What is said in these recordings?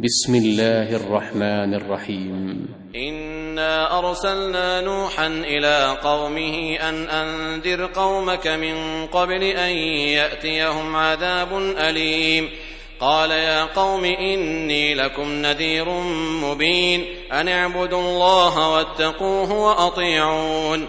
بسم الله الرحمن الرحيم. إنا أرسلنا نوحا إلى قومه أن أنذر قومك من قبل أن يأتيهم عذاب أليم. قال يا قوم إني لكم نذير مبين. أن اعبدوا الله واتقوه وأطيعون.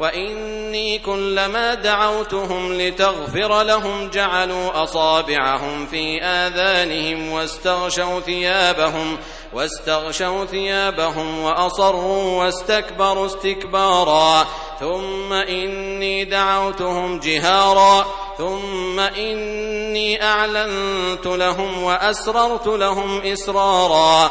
وإني كلما دعوتهم لتغفر لهم جعلوا أصابعهم في آذانهم واستغشوا ثيابهم واستغشوا ثيابهم وأصروا واستكبروا استكبارا ثم إني دعوتهم جهارا ثم إني أعلنت لهم وأسررت لهم إسرارا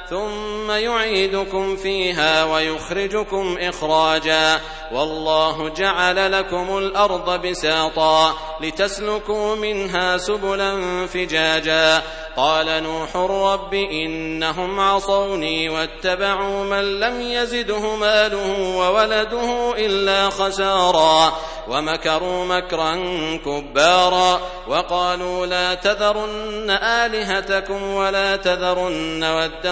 ثم يعيدكم فيها ويخرجكم إخراجا. والله جعل لكم الأرض بساطا لتسلكوا منها سبلا فجاجا. قال نوح رب إنهم عصوني واتبعوا من لم يزده ماله وولده إلا خسارا. ومكروا مكرا كبارا. وقالوا لا تذرن آلهتكم ولا تذرن ودا